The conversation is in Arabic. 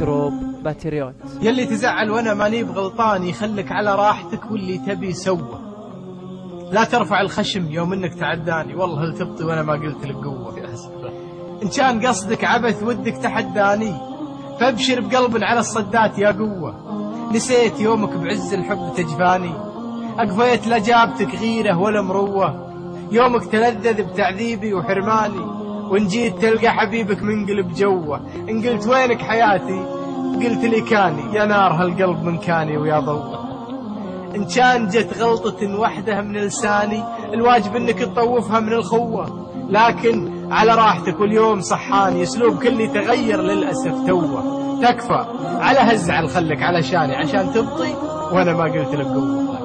جروب باتريوت يلي تزعل وأنا ماني بغلطان يخلك على راحتك واللي تبي سوى لا ترفع الخشم يوم انك تعداني. والله هل تبطي وأنا ما قلت لك قوة. إن كان قصدك عبث ودك تحداني. فابشر بقلب على الصدات يا قوة. نسيت يومك بعز الحب تجفاني. أقفيت لا جابتك غيرة ولا مروة. يومك تلذذ بتعذيبي وحرماني. وإن جيت تلقى حبيبك منقلب جوه. إن قلت وينك حياتي؟ قلت لي كاني. يا نار هالقلب من كاني ويا ضوه إن كان جت غلطة وحدة من لساني الواجب إنك تطوفها من الخوة. لكن على راحتك واليوم صحاني أسلوب كلي تغير للأسف توه. تكفى. على هالزعل خلك علشاني عشان تبطي وأنا ما قلت لك قوة.